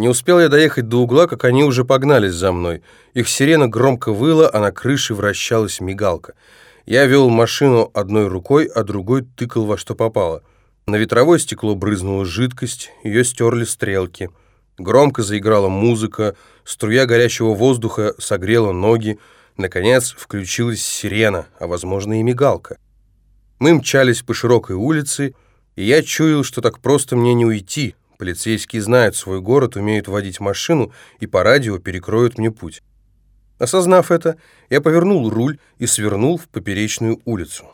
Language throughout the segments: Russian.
Не успел я доехать до угла, как они уже погнались за мной. Их сирена громко выла, а на крыше вращалась мигалка. Я вел машину одной рукой, а другой тыкал во что попало. На ветровое стекло брызнула жидкость, ее стерли стрелки. Громко заиграла музыка, струя горячего воздуха согрела ноги. Наконец включилась сирена, а, возможно, и мигалка. Мы мчались по широкой улице, и я чуял, что так просто мне не уйти. Полицейские знают свой город, умеют водить машину и по радио перекроют мне путь. Осознав это, я повернул руль и свернул в поперечную улицу.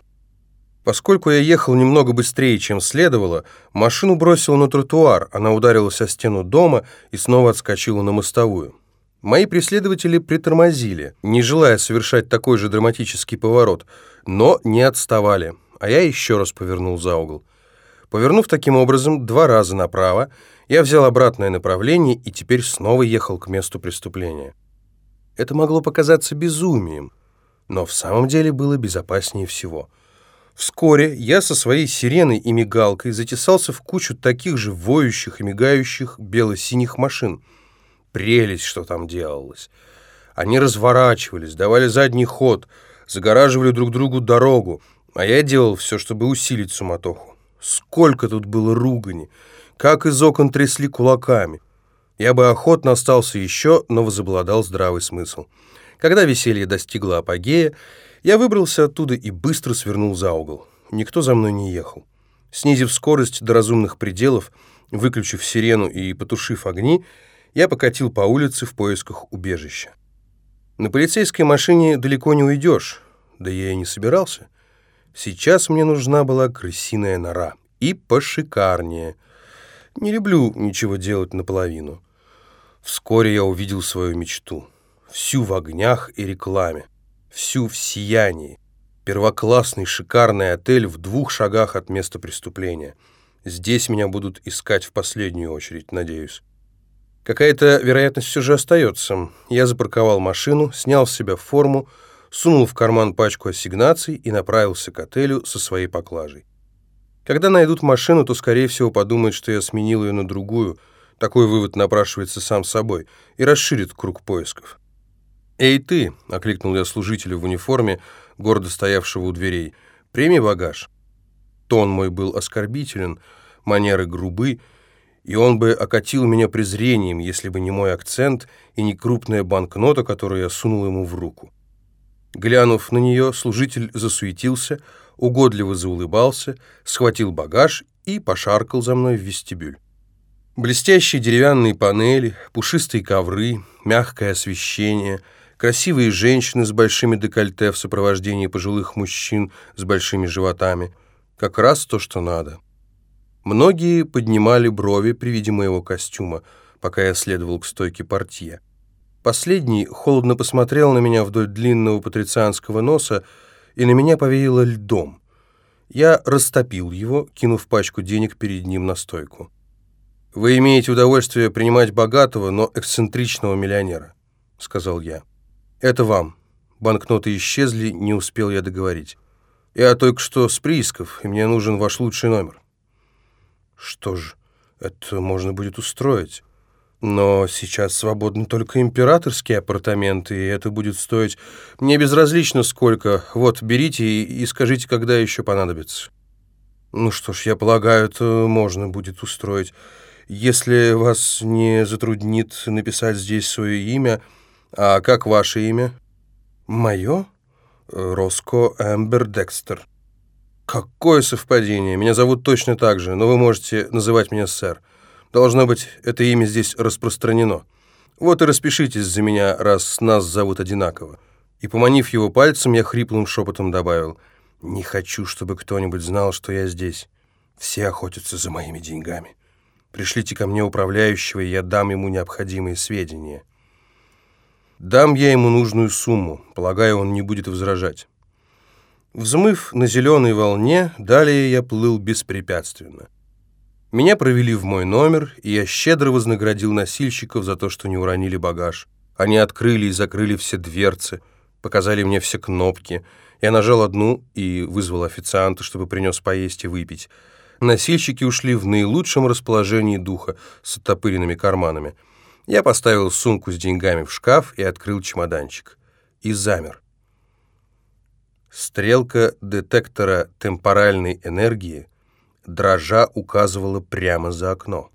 Поскольку я ехал немного быстрее, чем следовало, машину бросило на тротуар, она ударилась о стену дома и снова отскочила на мостовую. Мои преследователи притормозили, не желая совершать такой же драматический поворот, но не отставали, а я еще раз повернул за угол. Повернув таким образом два раза направо, я взял обратное направление и теперь снова ехал к месту преступления. Это могло показаться безумием, но в самом деле было безопаснее всего. Вскоре я со своей сиреной и мигалкой затесался в кучу таких же воющих и мигающих бело-синих машин. Прелесть, что там делалось. Они разворачивались, давали задний ход, загораживали друг другу дорогу, а я делал все, чтобы усилить суматоху. Сколько тут было ругани, как из окон трясли кулаками. Я бы охотно остался еще, но возобладал здравый смысл. Когда веселье достигло апогея, я выбрался оттуда и быстро свернул за угол. Никто за мной не ехал. Снизив скорость до разумных пределов, выключив сирену и потушив огни, я покатил по улице в поисках убежища. На полицейской машине далеко не уйдешь, да я и не собирался. Сейчас мне нужна была крысиная нора, и пошикарнее. Не люблю ничего делать наполовину. Вскоре я увидел свою мечту. Всю в огнях и рекламе. Всю в сиянии. Первоклассный шикарный отель в двух шагах от места преступления. Здесь меня будут искать в последнюю очередь, надеюсь. Какая-то вероятность все же остается. Я запарковал машину, снял с себя форму, сунул в карман пачку ассигнаций и направился к отелю со своей поклажей. Когда найдут машину, то, скорее всего, подумают, что я сменил ее на другую – такой вывод напрашивается сам собой и расширит круг поисков. «Эй, ты!» — окликнул я служителя в униформе, гордо стоявшего у дверей. «Прими багаж». Тон мой был оскорбителен, манеры грубы, и он бы окатил меня презрением, если бы не мой акцент и не крупная банкнота, которую я сунул ему в руку. Глянув на нее, служитель засуетился, угодливо заулыбался, схватил багаж и пошаркал за мной в вестибюль. Блестящие деревянные панели, пушистые ковры, мягкое освещение, красивые женщины с большими декольте в сопровождении пожилых мужчин с большими животами. Как раз то, что надо. Многие поднимали брови при виде моего костюма, пока я следовал к стойке портье. Последний холодно посмотрел на меня вдоль длинного патрицианского носа, и на меня повеяло льдом. Я растопил его, кинув пачку денег перед ним на стойку. «Вы имеете удовольствие принимать богатого, но эксцентричного миллионера», — сказал я. «Это вам. Банкноты исчезли, не успел я договорить. Я только что с приисков, и мне нужен ваш лучший номер». «Что ж, это можно будет устроить. Но сейчас свободны только императорские апартаменты, и это будет стоить... Мне безразлично сколько. Вот, берите и, и скажите, когда еще понадобится». «Ну что ж, я полагаю, это можно будет устроить». Если вас не затруднит написать здесь свое имя, а как ваше имя? Мое? Роско Эмбер Декстер. Какое совпадение. Меня зовут точно так же, но вы можете называть меня сэр. Должно быть, это имя здесь распространено. Вот и распишитесь за меня, раз нас зовут одинаково. И, поманив его пальцем, я хриплым шепотом добавил, «Не хочу, чтобы кто-нибудь знал, что я здесь. Все охотятся за моими деньгами». Пришлите ко мне управляющего, и я дам ему необходимые сведения. Дам я ему нужную сумму, полагаю, он не будет возражать. Взмыв на зеленой волне, далее я плыл беспрепятственно. Меня провели в мой номер, и я щедро вознаградил носильщиков за то, что не уронили багаж. Они открыли и закрыли все дверцы, показали мне все кнопки. Я нажал одну и вызвал официанта, чтобы принес поесть и выпить. Носильщики ушли в наилучшем расположении духа с оттопыренными карманами. Я поставил сумку с деньгами в шкаф и открыл чемоданчик. И замер. Стрелка детектора темпоральной энергии дрожа указывала прямо за окно.